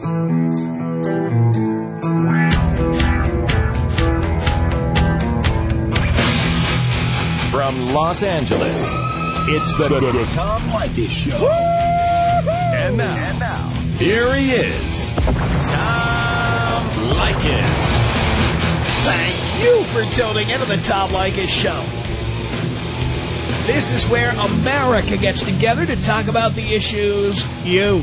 From Los Angeles, it's the, the, the Tom Leykis Show. And now, and now, here he is, Tom Leykis. Thank you for tuning into the Tom Leykis Show. This is where America gets together to talk about the issues you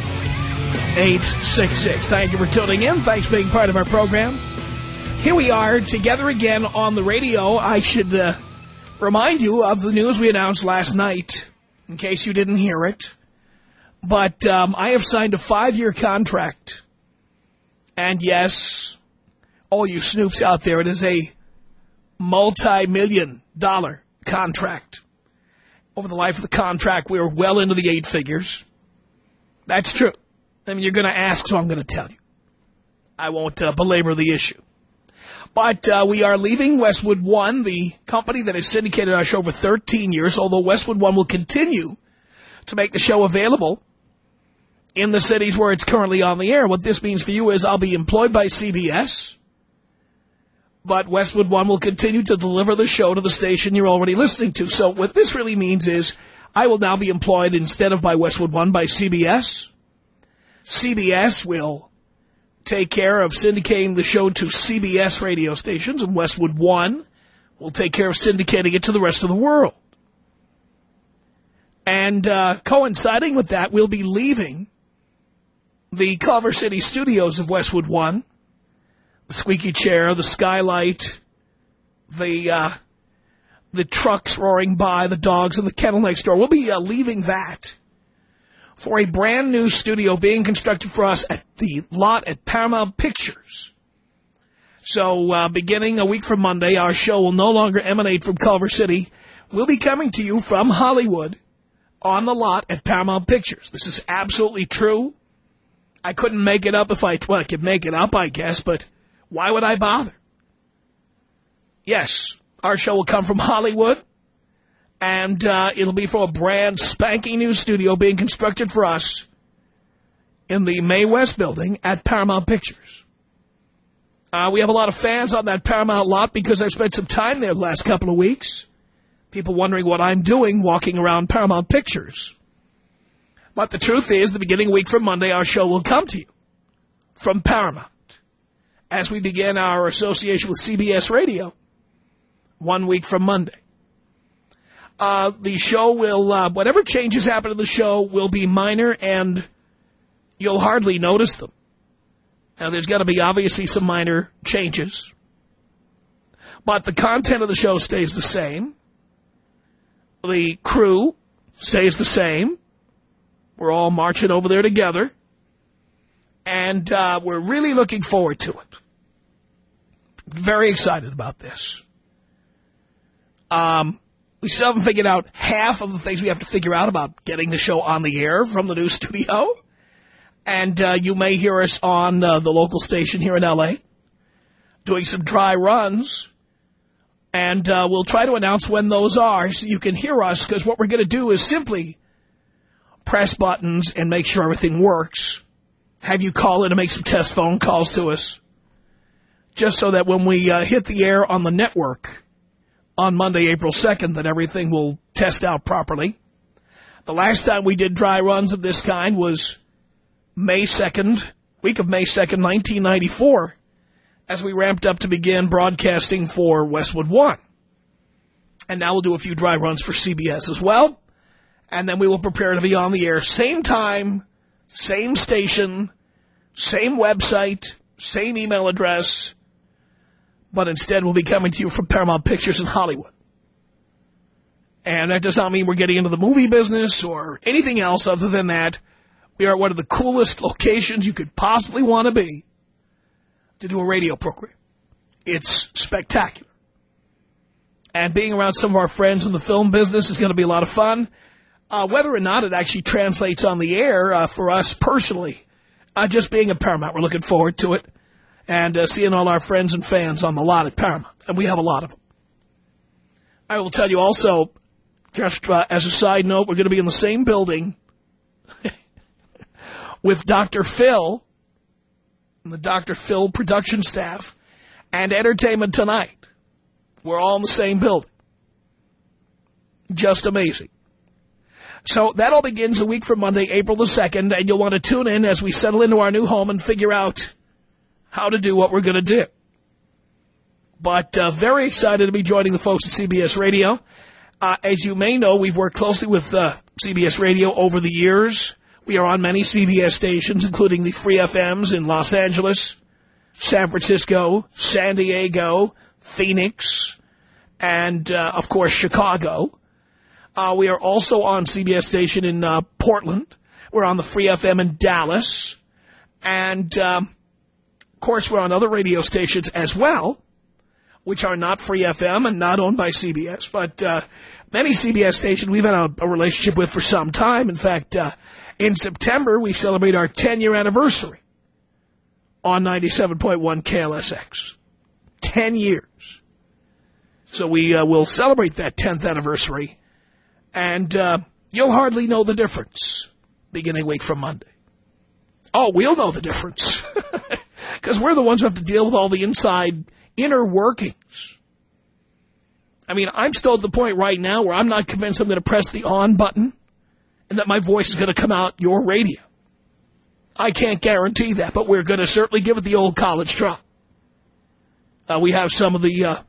1-800-5800-866. Thank you for tuning in. Thanks for being part of our program. Here we are together again on the radio. I should uh, remind you of the news we announced last night, in case you didn't hear it. But um, I have signed a five-year contract. And yes, all you snoops out there, it is a multi-million dollar contract. Over the life of the contract, we are well into the eight figures. That's true. I mean, you're going to ask, so I'm going to tell you. I won't uh, belabor the issue. But uh, we are leaving Westwood One, the company that has syndicated our show for 13 years, although Westwood One will continue to make the show available in the cities where it's currently on the air. What this means for you is I'll be employed by CBS, but Westwood One will continue to deliver the show to the station you're already listening to. So what this really means is I will now be employed instead of by Westwood One by CBS. CBS will take care of syndicating the show to CBS radio stations, and Westwood One will take care of syndicating it to the rest of the world. And uh, coinciding with that, we'll be leaving the Culver City studios of Westwood One, the squeaky chair, the skylight, the uh, the trucks roaring by, the dogs in the kennel next door. We'll be uh, leaving that for a brand new studio being constructed for us at the lot at Paramount Pictures. So uh, beginning a week from Monday, our show will no longer emanate from Culver City. We'll be coming to you from Hollywood on the lot at Paramount Pictures. This is absolutely true. I couldn't make it up if I, well, I could make it up, I guess, but why would I bother? Yes, our show will come from Hollywood, and uh, it'll be for a brand spanking new studio being constructed for us in the Mae West building at Paramount Pictures. Uh, we have a lot of fans on that Paramount lot because I've spent some time there the last couple of weeks. People wondering what I'm doing walking around Paramount Pictures. But the truth is, the beginning week from Monday, our show will come to you from Paramount as we begin our association with CBS Radio one week from Monday. Uh, the show will, uh, whatever changes happen to the show will be minor and you'll hardly notice them. Now, there's got to be obviously some minor changes. But the content of the show stays the same. The crew stays the same. We're all marching over there together. And uh, we're really looking forward to it. Very excited about this. Um, we still haven't figured out half of the things we have to figure out about getting the show on the air from the new studio. And uh, you may hear us on uh, the local station here in L.A. doing some dry runs. And uh, we'll try to announce when those are so you can hear us because what we're going to do is simply press buttons and make sure everything works. Have you call in and make some test phone calls to us. Just so that when we uh, hit the air on the network on Monday, April 2nd, that everything will test out properly. The last time we did dry runs of this kind was May 2nd, week of May 2nd, 1994, as we ramped up to begin broadcasting for Westwood One. And now we'll do a few dry runs for CBS as well. And then we will prepare to be on the air same time, same station, same website, same email address, but instead we'll be coming to you from Paramount Pictures in Hollywood. And that does not mean we're getting into the movie business or anything else other than that. We are one of the coolest locations you could possibly want to be to do a radio program. It's spectacular. And being around some of our friends in the film business is going to be a lot of fun. Uh, whether or not it actually translates on the air uh, for us personally, uh, just being at Paramount, we're looking forward to it. And uh, seeing all our friends and fans on the lot at Paramount. And we have a lot of them. I will tell you also, just uh, as a side note, we're going to be in the same building with Dr. Phil and the Dr. Phil production staff and Entertainment Tonight. We're all in the same building. Just amazing. So that all begins a week from Monday, April the 2nd, and you'll want to tune in as we settle into our new home and figure out how to do what we're going to do. But uh, very excited to be joining the folks at CBS Radio. Uh, as you may know, we've worked closely with uh, CBS Radio over the years. We are on many CBS stations, including the Free FMs in Los Angeles, San Francisco, San Diego, Phoenix, and, uh, of course, Chicago. Uh, we are also on CBS station in uh, Portland. We're on the Free FM in Dallas. And, um, course, we're on other radio stations as well, which are not Free FM and not owned by CBS. But uh, many CBS stations we've had a, a, relationship with for some time. In fact, uh, in September, we celebrate our 10-year anniversary on 97.1 KLSX. 10 years. So we uh, will celebrate that 10th anniversary, and uh, you'll hardly know the difference beginning week from Monday. Oh, we'll know the difference, because we're the ones who have to deal with all the inside inner workings. I mean, I'm still at the point right now where I'm not convinced I'm going to press the on button and that my voice is going to come out your radio. I can't guarantee that, but we're going to certainly give it the old college try. Uh, we have some of the, uh,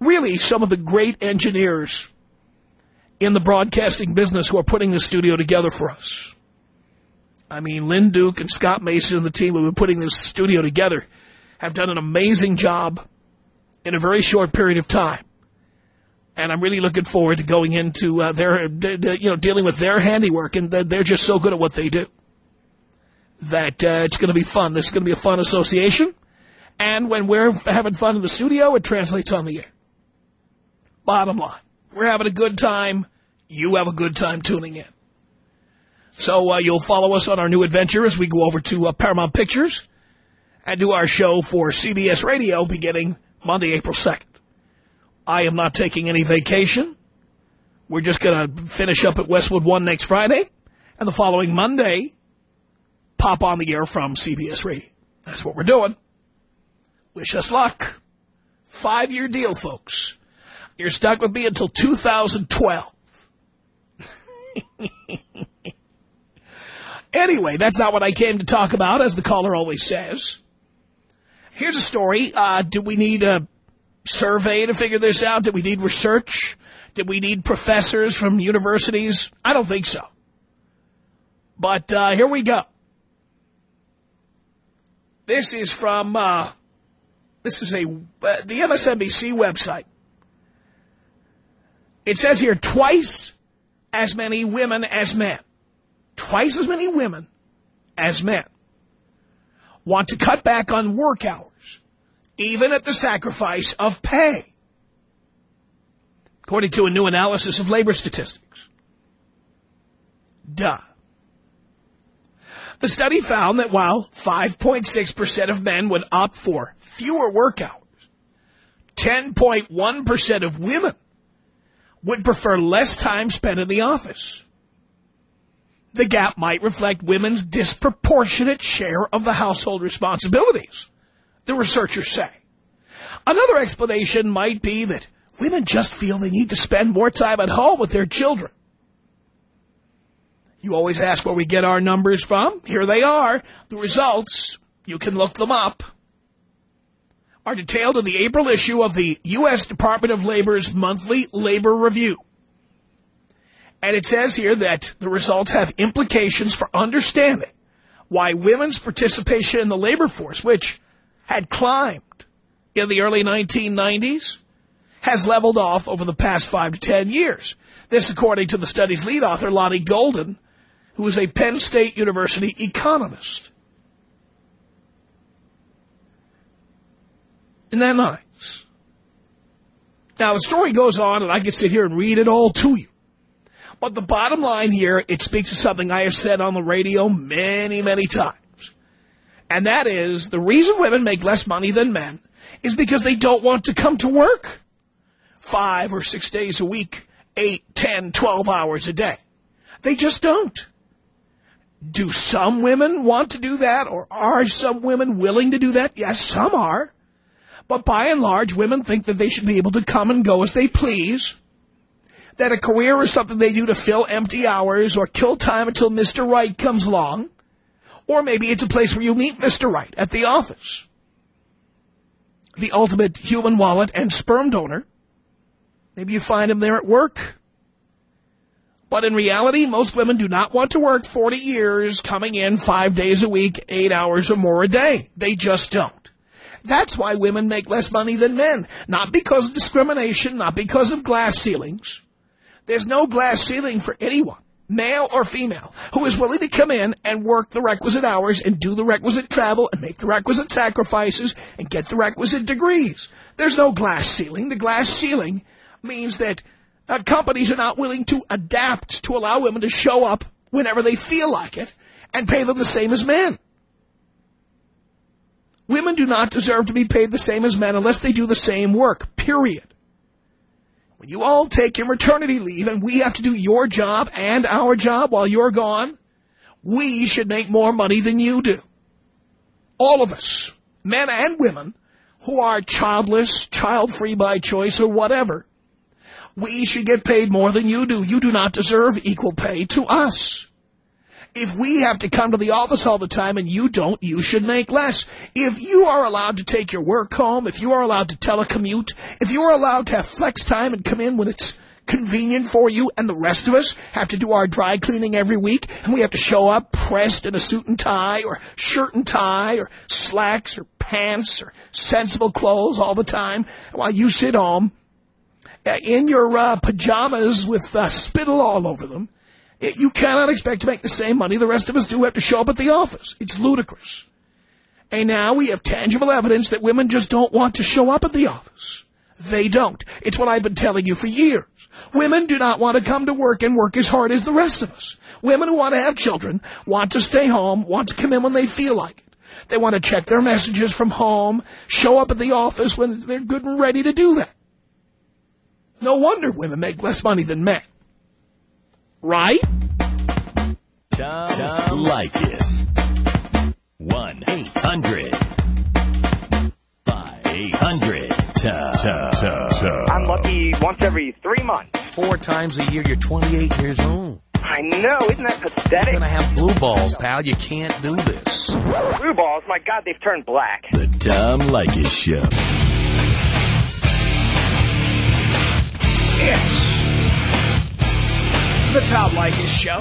really some of the great engineers in the broadcasting business who are putting the studio together for us. I mean, Lynn Duke and Scott Mason and the team who have been putting this studio together have done an amazing job in a very short period of time. And I'm really looking forward to going into uh, their, you know, dealing with their handiwork. And they're just so good at what they do that uh, it's going to be fun. This is going to be a fun association. And when we're having fun in the studio, it translates on the air. Bottom line, we're having a good time. You have a good time tuning in. So uh, you'll follow us on our new adventure as we go over to uh, Paramount Pictures and do our show for CBS Radio beginning Monday, April 2nd. I am not taking any vacation. We're just going to finish up at Westwood 1 next Friday. And the following Monday, pop on the air from CBS Radio. That's what we're doing. Wish us luck. Five-year deal, folks. You're stuck with me until 2012. anyway, that's not what I came to talk about, as the caller always says. Here's a story. Uh, do we need a survey to figure this out? Do we need research? Did we need professors from universities? I don't think so. But uh, here we go. This is from, uh, this is a uh, the MSNBC website. It says here twice as many women as men. Twice as many women as men want to cut back on work hours, even at the sacrifice of pay, according to a new analysis of labor statistics. Duh. The study found that while 5.6% of men would opt for fewer work hours, 10.1% of women would prefer less time spent in the office. The gap might reflect women's disproportionate share of the household responsibilities, the researchers say. Another explanation might be that women just feel they need to spend more time at home with their children. You always ask where we get our numbers from. Here they are. The results, you can look them up, are detailed in the April issue of the U.S. Department of Labor's monthly labor review. And it says here that the results have implications for understanding why women's participation in the labor force, which had climbed in the early 1990s, has leveled off over the past five to ten years. This according to the study's lead author, Lonnie Golden, who is a Penn State University economist. Isn't that nice? Now, the story goes on, and I can sit here and read it all to you. But the bottom line here, it speaks to something I have said on the radio many, many times. And that is, the reason women make less money than men is because they don't want to come to work five or six days a week, eight, ten, twelve hours a day. They just don't. Do some women want to do that, or are some women willing to do that? Yes, some are. But by and large, women think that they should be able to come and go as they please, that a career is something they do to fill empty hours or kill time until Mr. Right comes along, or maybe it's a place where you meet Mr. Right at the office. The ultimate human wallet and sperm donor. Maybe you find him there at work. But in reality, most women do not want to work 40 years coming in five days a week, eight hours or more a day. They just don't. That's why women make less money than men. Not because of discrimination, not because of glass ceilings. There's no glass ceiling for anyone, male or female, who is willing to come in and work the requisite hours and do the requisite travel and make the requisite sacrifices and get the requisite degrees. There's no glass ceiling. The glass ceiling means that uh, companies are not willing to adapt to allow women to show up whenever they feel like it and pay them the same as men. Women do not deserve to be paid the same as men unless they do the same work, period. When you all take your maternity leave and we have to do your job and our job while you're gone, we should make more money than you do. All of us, men and women, who are childless, child-free by choice, or whatever, we should get paid more than you do. You do not deserve equal pay to us. If we have to come to the office all the time and you don't, you should make less. If you are allowed to take your work home, if you are allowed to telecommute, if you are allowed to have flex time and come in when it's convenient for you and the rest of us have to do our dry cleaning every week and we have to show up pressed in a suit and tie or shirt and tie or slacks or pants or sensible clothes all the time while you sit home uh, in your uh, pajamas with uh, spittle all over them, you cannot expect to make the same money the rest of us do have to show up at the office. It's ludicrous. And now we have tangible evidence that women just don't want to show up at the office. They don't. It's what I've been telling you for years. Women do not want to come to work and work as hard as the rest of us. Women who want to have children want to stay home, want to come in when they feel like it. They want to check their messages from home, show up at the office when they're good and ready to do that. No wonder women make less money than men. Right? Tom, Tom Leykis. 1-800-5800-TOM. I'm lucky once every three months. Four times a year, you're 28 years old. I know, isn't that pathetic? You're going to have blue balls, pal. You can't do this. Blue balls? My God, they've turned black. The Tom Leykis Show. It's the Tom Leykis Show.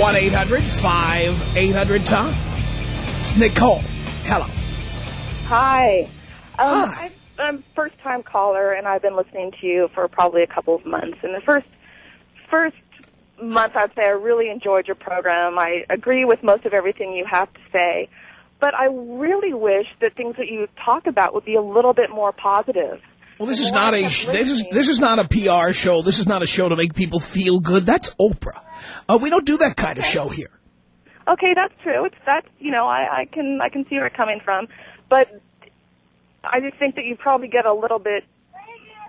1-800-5800-TOM. It's Nicole. Hello. Hi. Um, Hi. I- I'm a first-time caller, and I've been listening to you for probably a couple of months. And the first first month, I'd say I really enjoyed your program. I agree with most of everything you have to say. But I really wish that things that you talk about would be a little bit more positive. Well, this is not a this is this is not a PR show. This is not a show to make people feel good. That's Oprah. Uh, we don't do that kind of show here. Okay, that's true. It's that's you know I, I can I can see where it's coming from, but I just think that you probably get a little bit,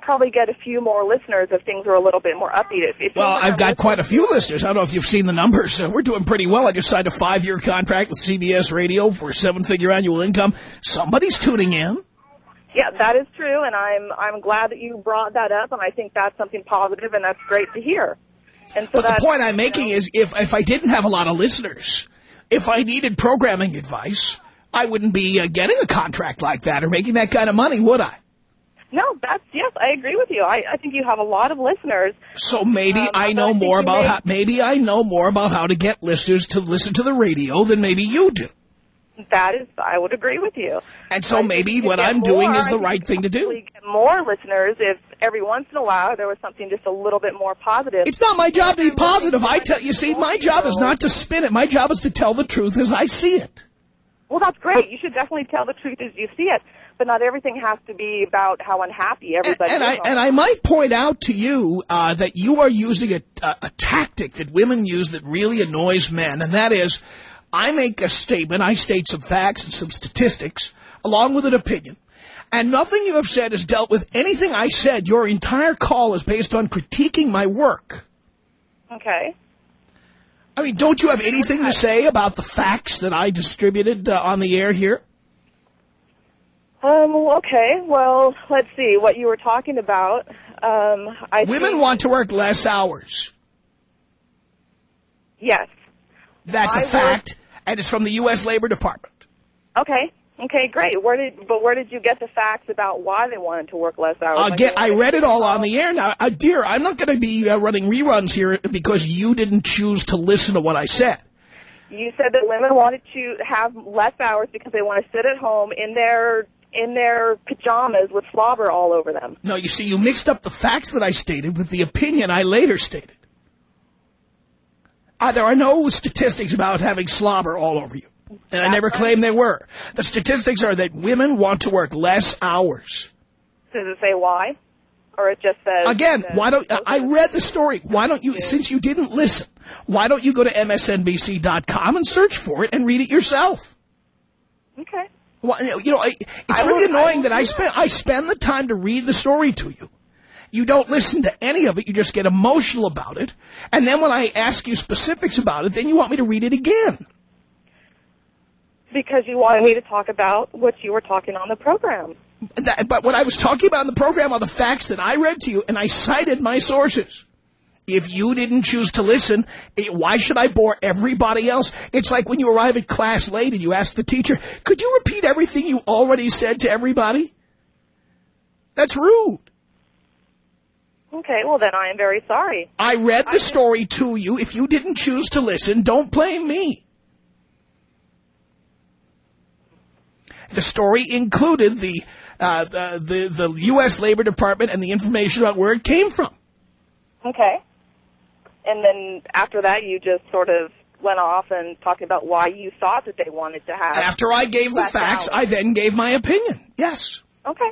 probably get a few more listeners if things were a little bit more upbeat. If, if Well, I've got quite a few listeners. I don't know if you've seen the numbers. Uh, we're doing pretty well. I just signed a five-year contract with CBS Radio for seven-figure annual income. Somebody's tuning in. Yeah, that is true, and I'm I'm glad that you brought that up, and I think that's something positive, and that's great to hear. And so But the point I'm making know- is if, if I didn't have a lot of listeners, if I needed programming advice, I wouldn't be uh, getting a contract like that or making that kind of money, would I? no, that's yes, I agree with you. I, I think you have a lot of listeners. So maybe Um, I know I more about may- how, maybe I know more about how to get listeners to listen to the radio than maybe you do. That is, I would agree with you. And so I maybe what I'm doing is the right thing to do. Get more listeners if every once in a while there was something just a little bit more positive. It's not my job to be positive. I tell you, see, my job is not to spin it. My job is to tell the truth as I see it. Well, that's great. You should definitely tell the truth as you see it. But not everything has to be about how unhappy everybody and I is. and I might point out to you uh, that you are using a, a, a tactic that women use that really annoys men, and that is, I make a statement, I state some facts and some statistics, along with an opinion, and nothing you have said has dealt with anything I said. Your entire call is based on critiquing my work. Okay. I mean, don't you have anything to say about the facts that I distributed uh, on the air here? Um, okay. Well, let's see what you were talking about. Um, I Women want to work less hours. Yes. That's a I work- fact, and it's from the U.S. Labor Department. Okay. Okay, great. Where did but where did you get the facts about why they wanted to work less hours? Like, Again, I read it all on the air. Now, uh, dear, I'm not going to be uh, running reruns here because you didn't choose to listen to what I said. You said that women wanted to have less hours because they want to sit at home in their in their pajamas with slobber all over them. No, you see, you mixed up the facts that I stated with the opinion I later stated. Uh, there are no statistics about having slobber all over you. And I never claimed there were. The statistics are that women want to work less hours. Does it say why? Or it just says Again, why don't I read the story? Why don't you, since you didn't listen, why don't you go to msnbc.com and search for it and read it yourself? Okay. Why, you know, it's I really will- I annoying will that I spend I spend the time to read the story to you. You don't listen to any of it. You just get emotional about it. And then when I ask you specifics about it, then you want me to read it again. Because you wanted me to talk about what you were talking on the program. That, but what I was talking about in the program are the facts that I read to you, and I cited my sources. If you didn't choose to listen, why should I bore everybody else? It's like when you arrive at class late and you ask the teacher, could you repeat everything you already said to everybody? That's rude. Okay, well then I am very sorry. I read the story to you. If you didn't choose to listen, don't blame me. The story included the, uh, the, the, the U.S. Labor Department and the information about where it came from. Okay. And then after that you just sort of went off and talking about why you thought that they wanted to have After I gave the facts, hours. I then gave my opinion. Yes. Okay.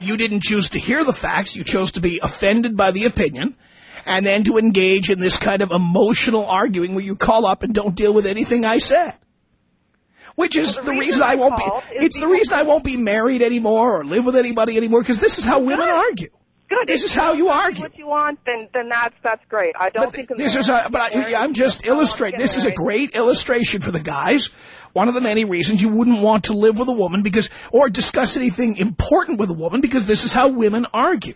You didn't choose to hear the facts. You chose to be offended by the opinion and then to engage in this kind of emotional arguing where you call up and don't deal with anything I said. Which is Well, the, the reason, reason I I won't be, it's the reason I won't be married anymore or live with anybody anymore because this is how women argue. Good. This If is how you argue. What you want, then then that's that's great. I don't But think this is a, but I, I'm just if he doesn't want to illustrating. This is a great illustration for the guys. One of the many reasons you wouldn't want to live with a woman because, or discuss anything important with a woman because this is how women argue.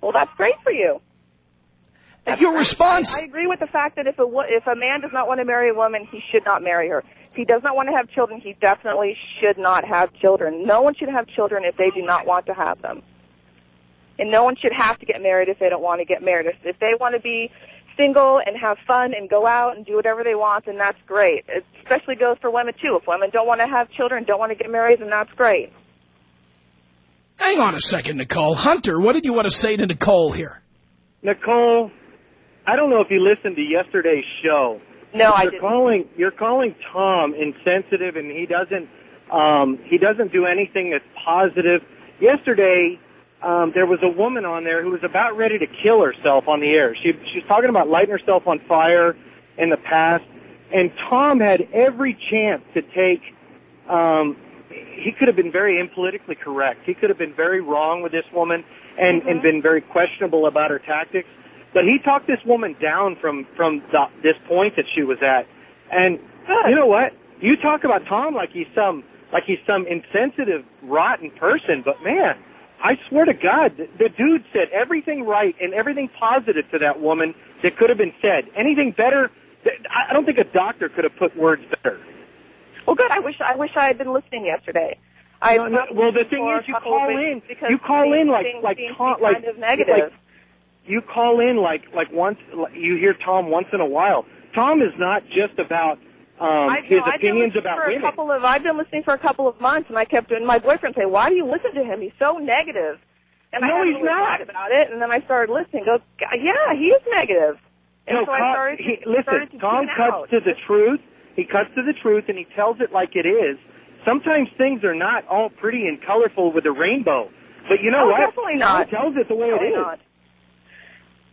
Well, that's great for you. Your response, I, I agree with the fact that if a if a man does not want to marry a woman, he should not marry her. If he does not want to have children, he definitely should not have children. No one should have children if they do not want to have them. And no one should have to get married if they don't want to get married. If, if they want to be single and have fun and go out and do whatever they want, then that's great. It especially goes for women too. If women don't want to have children, don't want to get married, then that's great. hang on a second, Nicole. Hunter, what did you want to say to Nicole here? Nicole, I don't know if you listened to yesterday's show. No, I you're didn't. calling you're calling Tom insensitive and he doesn't um he doesn't do anything that's positive. Yesterday um there was a woman on there who was about ready to kill herself on the air. She she's talking about lighting herself on fire in the past and Tom had every chance to take um he could have been very impolitically correct. He could have been very wrong with this woman and and been very questionable about her tactics. But he talked this woman down from from the, this point that she was at. And you know what? You talk about Tom like he's some like he's some insensitive, rotten person. But man, I swear to God, the, the dude said everything right and everything positive to that woman that could have been said. Anything better? I don't think a doctor could have put words better. Well, good. I wish I wish I had been listening yesterday. I No, no, well, the thing is, you call in. because You call in like like Tom, like kind of negative. like you call in like like once you hear Tom once in a while. Tom is not just about um, I, his no, opinions about for a women. couple of. I've been listening for a couple of months, and I kept doing. My boyfriend say, "Why do you listen to him? He's so negative." And I No, hadn't he's really not. about it, and then I started listening. Go, yeah, he is negative. And no, so I Tom- started to, he, started listen, to Tom cuts out. to the truth. He cuts to the truth, and he tells it like it is. Sometimes things are not all pretty and colorful with a rainbow. But you know No, what? definitely not. Tom tells it the way it is. not.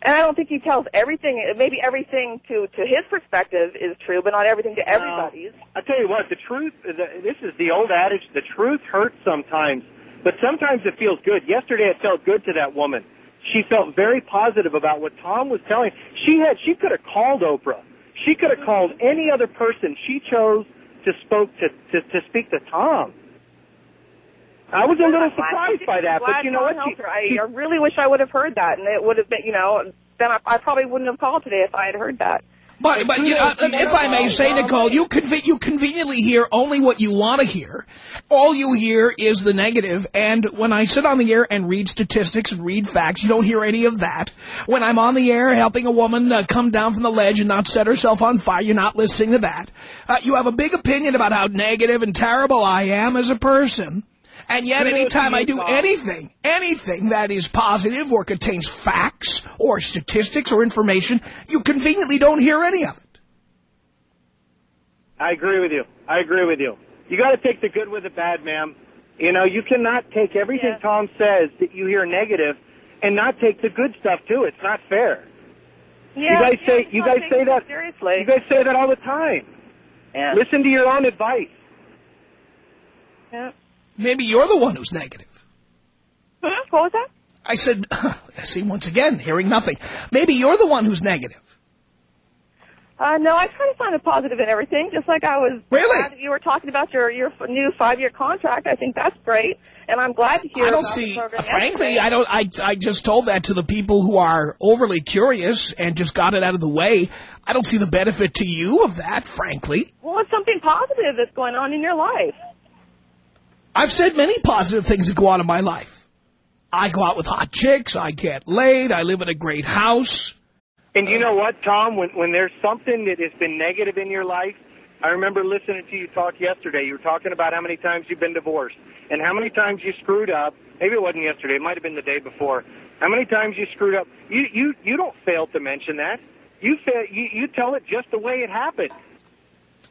And I don't think he tells everything. Maybe everything to to his perspective is true, but not everything to everybody's. I tell you what, the truth. The, this is the old adage: the truth hurts sometimes, but sometimes it feels good. Yesterday, it felt good to that woman. She felt very positive about what Tom was telling. She had. She could have called Oprah. She could have called any other person. She chose to spoke to to, to speak to Tom. I was a little I'm surprised by that, but you know what? She. I, she- I really wish I would have heard that, and it would have been, you know, then I, I probably wouldn't have called today if I had heard that. But, but you know, if I may say, Nicole, you conve- you conveniently hear only what you want to hear. All you hear is the negative, and when I sit on the air and read statistics and read facts, you don't hear any of that. When I'm on the air helping a woman uh, come down from the ledge and not set herself on fire, you're not listening to that. Uh, you have a big opinion about how negative and terrible I am as a person. And yet, anytime I do anything, anything that is positive or contains facts or statistics or information, you conveniently don't hear any of it. I agree with you. I agree with you. You got to take the good with the bad, ma'am. You know, you cannot take everything Yeah. Tom says that you hear negative and not take the good stuff too. It's not fair. Yeah, you guys yeah, say you guys say that seriously. You guys say that all the time. yeah. Listen to your own advice. yeah. Maybe you're the one who's negative. Hmm? What was that? I said, see, once again, hearing nothing. Maybe you're the one who's negative. Uh, no, I try to find a positive in everything, just like I was Really? glad that you were talking about your your new five year contract. I think that's great, and I'm glad to hear. I don't see, frankly, yesterday. I don't, I, I just told that to the people who are overly curious and just got it out of the way. I don't see the benefit to you of that, frankly. Well, it's something positive that's going on in your life. I've said many positive things that go on in my life. I go out with hot chicks, I get laid, I live in a great house. And you know what, Tom? When when there's something that has been negative in your life, I remember listening to you talk yesterday. You were talking about how many times you've been divorced and how many times you screwed up. Maybe it wasn't yesterday. It might have been the day before. How many times you screwed up? You you you don't fail to mention that. You fail, you you tell it just the way it happened.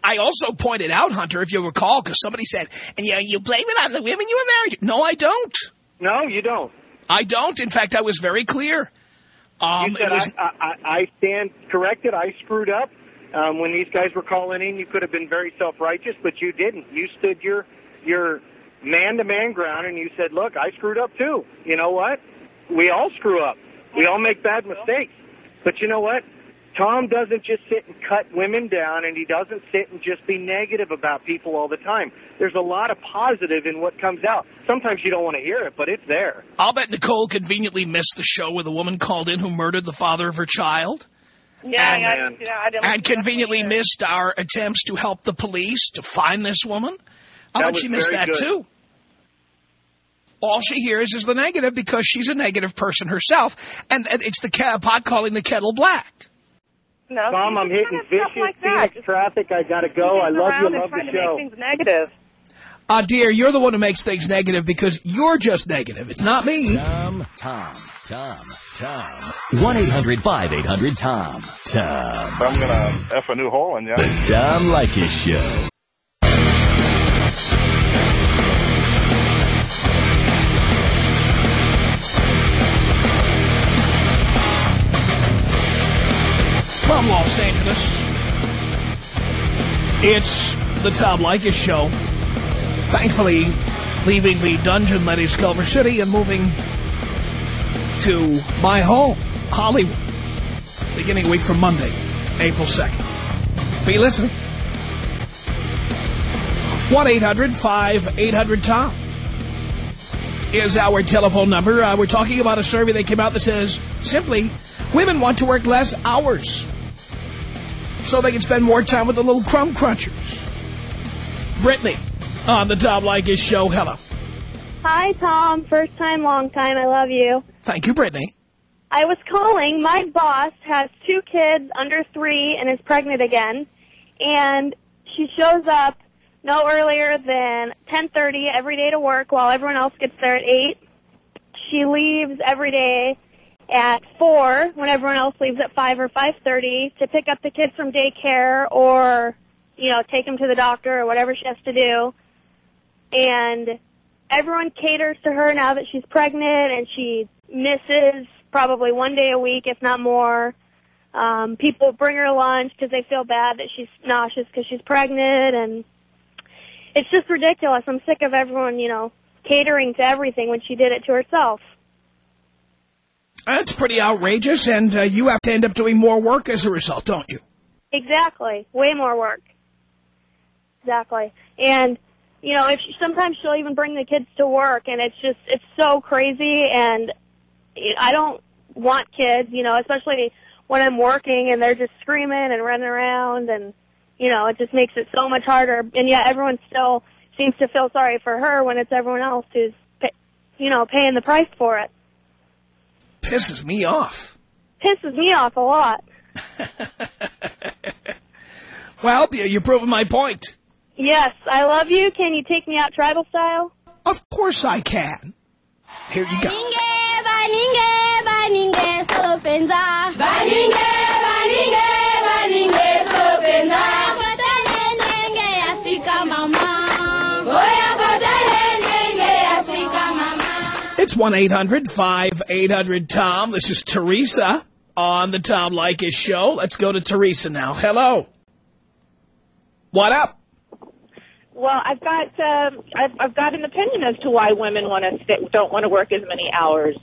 I also pointed out, Hunter, if you recall, because somebody said, and you, you blame it on the women you were married to. No, I don't. No, you don't. I don't. In fact, I was very clear. Um, you said was, I, I I stand corrected. I screwed up. Um, when these guys were calling in, you could have been very self-righteous, but you didn't. You stood your your man-to-man ground, and you said, "Look, I screwed up too. You know what? We all screw up. We all make bad mistakes. But you know what? Tom doesn't just sit and cut women down, and he doesn't sit and just be negative about people all the time. There's a lot of positive in what comes out. Sometimes you don't want to hear it, but it's there. I'll bet Nicole conveniently missed the show where the woman called in who murdered the father of her child. Yeah, yeah, I didn't- yeah, I didn't and listen to that conveniently missed our attempts to help the police to find this woman. I'll bet she missed that good. too. All she hears is the negative because she's a negative person herself, and and it's the ca- pot calling the kettle black. No, Tom, I'm hitting vicious like. Phoenix Just traffic. I gotta go. I love you. around and Love the to show. Make things negative. Uh, dear, you're the one who makes things negative because you're just negative. It's not me. Tom, Tom, Tom, Tom. 1-800-5800-TOM. Tom. I'm gonna F a new hole in you. The Tom Leykis Show. From Los Angeles, it's the Tom Leykis Show. Thankfully, leaving the dungeon that is Culver City and moving to my home, Hollywood, beginning a week from Monday, April 2nd. Be listening. 1-800-5800-TOM is our telephone number. Uh, we're talking about a survey that came out that says, simply, women want to work less hours so they can spend more time with the little crumb crunchers. Brittany on the Tom Leykis show. Hello. Hi, Tom. First time, long time. I love you. Thank you, Brittany. I was calling. My boss has two kids under three and is pregnant again, and she shows up no earlier than 10:30 every day to work, while everyone else gets there at eight. She leaves every day at four when everyone else leaves at five or 5:30 to pick up the kids from daycare or you know take them to the doctor or whatever she has to do, and everyone caters to her now that she's pregnant and she misses probably one day a week, if not more. Um, people bring her lunch because they feel bad that she's nauseous because she's pregnant, and it's just ridiculous. I'm sick of everyone, you know, catering to everything when she did it to herself. That's pretty outrageous, and uh, you have to end up doing more work as a result, don't you? Exactly. Way more work. Exactly. And, you know, if she, sometimes she'll even bring the kids to work, and it's just, it's so crazy, and I don't want kids, you know, especially when I'm working and they're just screaming and running around and, you know, it just makes it so much harder. And yet everyone still seems to feel sorry for her when it's everyone else who's, you know, paying the price for it. Pisses me off. Pisses me off a lot. well, you're proving my point. Yes, I love you. Can you take me out tribal style? Of course I can. Here you go. 1-800-5800-TOM. This is Teresa on the Tom Leykis show. Let's go to Teresa now. Hello. What up? Well, I've got um, I've, I've got an opinion as to why women want to st- don't want to work as many hours.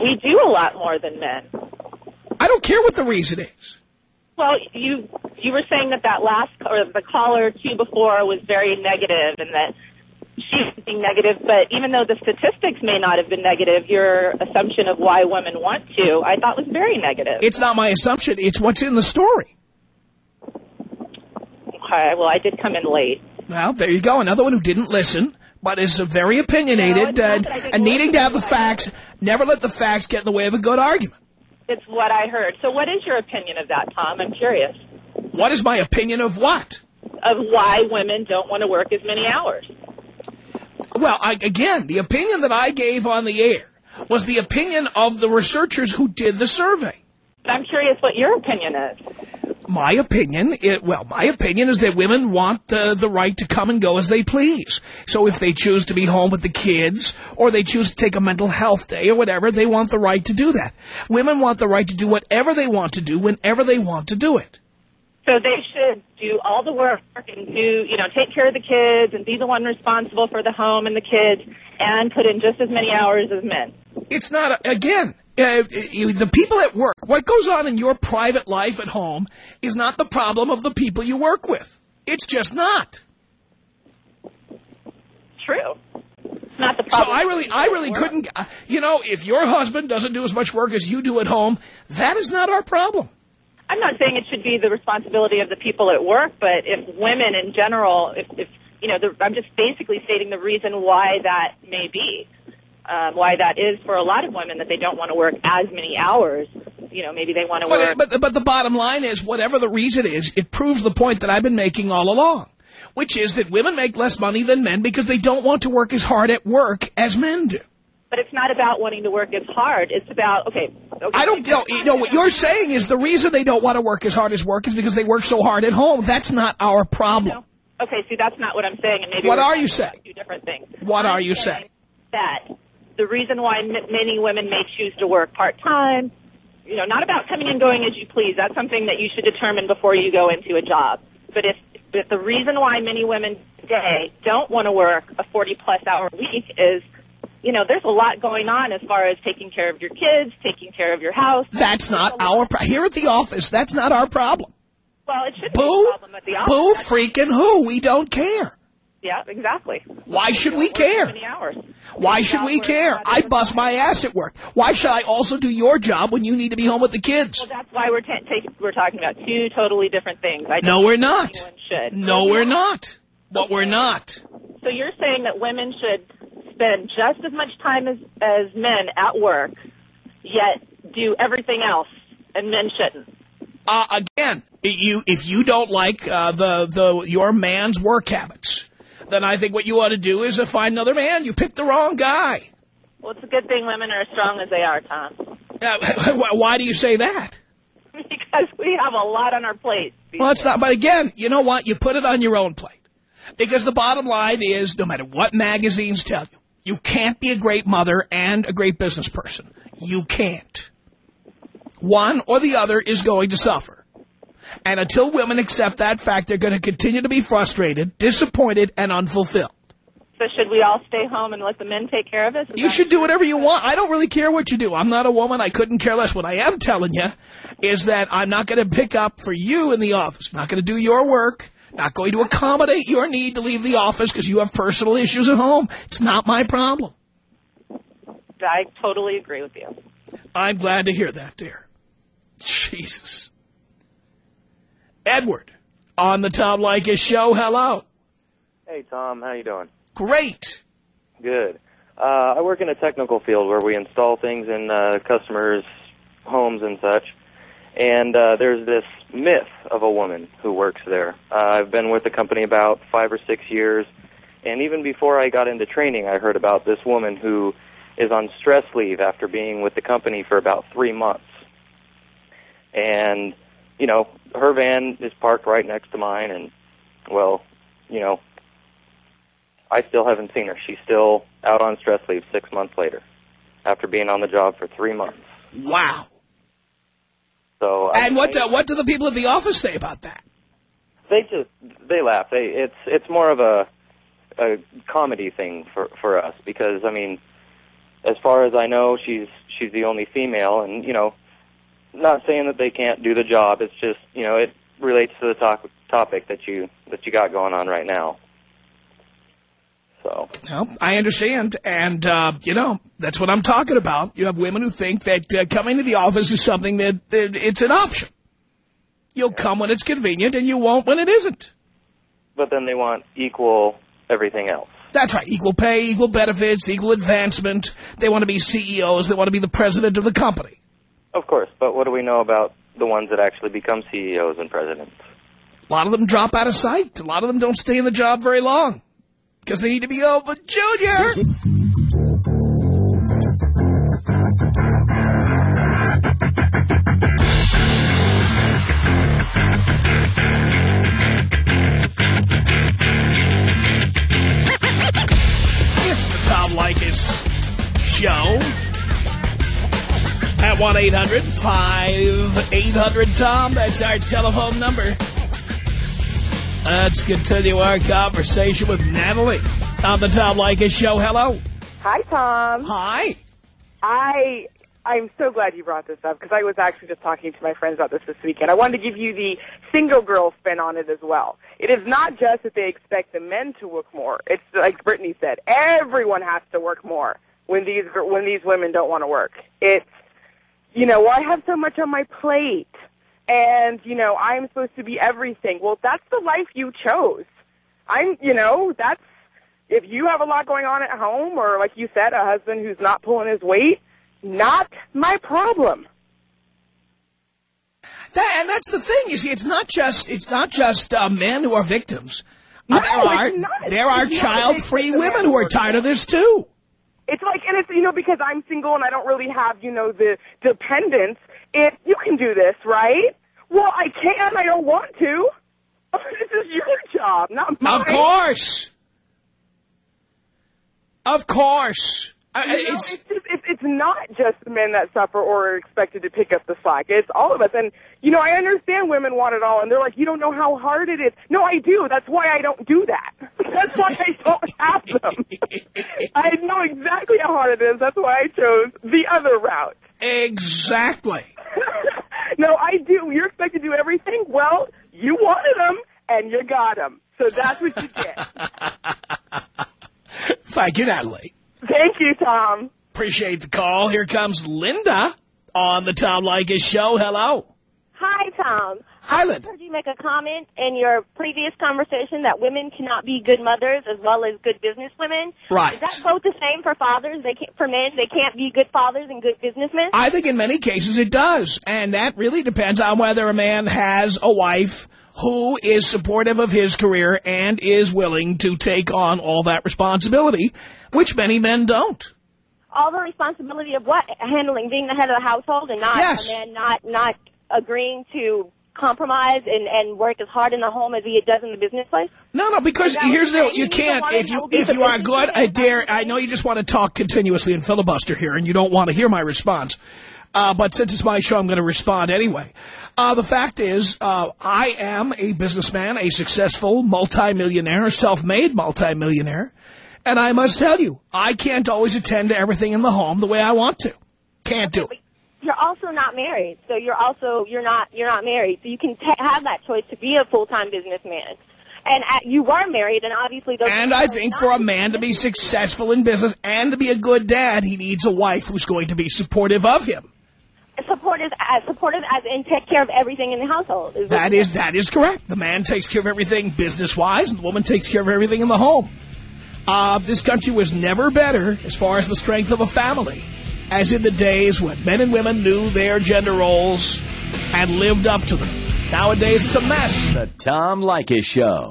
We do a lot more than men. I don't care what the reason is. Well, you you were saying that that last or the caller two before was very negative and that she's being negative, but even though the statistics may not have been negative, your assumption of why women want to, I thought was very negative. It's not my assumption. It's what's in the story. Okay, well, I did come in late. Well, there you go. Another one who didn't listen, but is very opinionated No, and, it's not that I didn't and needing to have the facts. Never let the facts get in the way of a good argument. It's what I heard. So what is your opinion of that, Tom? I'm curious. What is my opinion of what? Of why women don't want to work as many hours. Well, I, again, the opinion that I gave on the air was the opinion of the researchers who did the survey. I'm curious what your opinion is. My opinion, it, well, my opinion is that women want uh, the right to come and go as they please. So if they choose to be home with the kids, or they choose to take a mental health day or whatever, they want the right to do that. Women want the right to do whatever they want to do whenever they want to do it. So they should do all the work and do, you know, take care of the kids and be the one responsible for the home and the kids and put in just as many hours as men. It's not, again, uh, the people at work, what goes on in your private life at home is not the problem of the people you work with. It's just not. True. It's not the So. I really, I really couldn't, uh, you know, if your husband doesn't do as much work as you do at home, that is not our problem. I'm not saying it should be the responsibility of the people at work, but if women in general, if, if you know, the, I'm just basically stating the reason why that may be. Um, why that is for a lot of women that they don't want to work as many hours. You know, maybe they want to work. But, but, but the bottom line is, whatever the reason is, it proves the point that I've been making all along, which is that women make less money than men because they don't want to work as hard at work as men do. But it's not about wanting to work as hard. It's about okay. okay I don't know. You know what you're saying is the reason they don't want to work as hard as work is because they work so hard at home. That's not our problem. Okay, see, that's not what I'm saying, and maybe What we're you saying? Two different things. What I'm are you saying? That the reason why m- many women may choose to work part time, you know, not about coming and going as you please. That's something that you should determine before you go into a job. But if, if the reason why many women today don't want to work a 40 plus hour week is you know, there's a lot going on as far as taking care of your kids, taking care of your house. That's not our pro- here at the office. That's not our problem. Well, it shouldn't be Boo, a problem at the office. boo, freaking who? We don't care. Yeah, exactly. Why should we care? Many hours. Why should we care? I bust my ass at work. Why should I also do your job when you need to be home with the kids? Well, that's why we're we're talking about two totally different things. I No, we're not. Should. No, we're not. But we're not. So you're saying that women should spend just as much time as as men at work, yet do everything else, and men shouldn't. Uh, again, you if you don't like uh, the the your man's work habits, then I think what you ought to do is uh, find another man. You picked the wrong guy. Well, it's a good thing women are as strong as they are, Tom. Uh, why do you say that? Because we have a lot on our plate. Well, it's not. But again, you know what? You put it on your own plate. Because the bottom line is, no matter what magazines tell you, you can't be a great mother and a great business person. You can't. One or the other is going to suffer. And until women accept that fact, they're going to continue to be frustrated, disappointed, and unfulfilled. So should we all stay home and let the men take care of us? Is You should do whatever you want. I don't really care what you do. I'm not a woman. I couldn't care less. What I am telling you is that I'm not going to pick up for you in the office. I'm not going to do your work. Not going to accommodate your need to leave the office because you have personal issues at home. It's not my problem. I totally agree with you. I'm glad to hear that, dear. Jesus. Edward, on the Tom Leykis show, hello. Hey, Tom. How you doing? Great. Good. Uh, I work in a technical field where we install things in uh, customers' homes and such. And uh, there's this myth of a woman who works there. Uh, I've been with the company about five or six years, and even before I got into training, I heard about this woman who is on stress leave after being with the company for about three months. And, you know, her van is parked right next to mine, and, well, you know, I still haven't seen her. She's still out on stress leave six months later after being on the job for three months. Wow. So I- And what uh, what do the people at the office say about that? they just they laugh. They it's it's more of a a comedy thing for for us because I mean, as far as I know, she's she's the only female, and you know, not saying that they can't do the job. It's just you know it relates to the to- topic that you that you got going on right now. So No, I understand, and uh, you know that's what I'm talking about. You have women who think that uh, coming to the office is something that, that it's an option. You'll come when it's convenient, and you won't when it isn't. but then they want equal everything else. That's right. Equal pay, equal benefits, equal advancement. They want to be CEOs. They want to be the president of the company. Of course, but what do we know about the ones that actually become CEOs and presidents? A lot of them drop out of sight. A lot of them don't stay in the job very long because they need to be over junior. It's the Tom Leykis Show at 1-800-5800-TOM. That's our telephone number. Let's continue our conversation with Natalie on the Tom Leykis Show. Hello. Hi, Tom. Hi. I I'm so glad you brought this up because I was actually just talking to my friends about this this weekend. I wanted to give you the single girl spin on it as well. It is not just that they expect the men to work more. It's like Brittany said, everyone has to work more when these when these women don't want to work. It's you know, well, I have so much on my plate, and you know, I'm supposed to be everything. Well, that's the life you chose. I'm, you know, that's if you have a lot going on at home, or like you said, a husband who's not pulling his weight, not my problem. That, and that's the thing. You see, it's not just it's not just uh, men who are victims. No, there are there are child-free women who are tired of this too. It's like, and it's you know because I'm single and I don't really have you know the dependents. It you can do this, right? Well, I can. I don't want to. this is your job, not mine. Of course, of course. You know, it's, it's, just, it's not just the men that suffer or are expected to pick up the slack. It's all of us. And, you know, I understand women want it all, and they're like, you don't know how hard it is. No, I do. That's why I don't do that. That's why I don't have them. I know exactly how hard it is. That's why I chose the other route. Exactly. no, I do. You're expected to do everything. Well, you wanted them, and you got them. So that's what you get. Thank you, Natalie. Thank you, Tom. Appreciate the call. Here comes Linda on the Tom Leykis Show. Hello. Hi, Tom. Island. I heard you make a comment in your previous conversation that women cannot be good mothers as well as good business women. Right. Is that both the same for fathers? They can't, for men, they can't be good fathers and good businessmen? I think in many cases it does. And that really depends on whether a man has a wife who is supportive of his career and is willing to take on all that responsibility, which many men don't. All the responsibility of what? Handling, being the head of the household and not, Yes. and then not, not agreeing to compromise and, and work as hard in the home as he does in the business place? No, no, because Is that what here's the, you can't, if you, if you are good, I dare, I know you just want to talk continuously and filibuster here and you don't want to hear my response. Uh, but since it's my show, I'm going to respond anyway. Uh, the fact is, uh, I am a businessman, a successful multimillionaire, self-made multimillionaire. And I must tell you, I can't always attend to everything in the home the way I want to. Can't do it. You're also not married, so you're also you're not you're not married, so you can have that choice to be a full time businessman. And uh, you were married, and obviously those. And I think for a man to be successful in business and to be a good dad, he needs a wife who's going to be supportive of him. supportive as supportive as in take care of everything in the household. Is That is that is correct. The man takes care of everything business-wise, and the woman takes care of everything in the home. Uh, this country was never better as far as the strength of a family as in the days when men and women knew their gender roles and lived up to them. Nowadays, it's a mess. The Tom Leykis Show.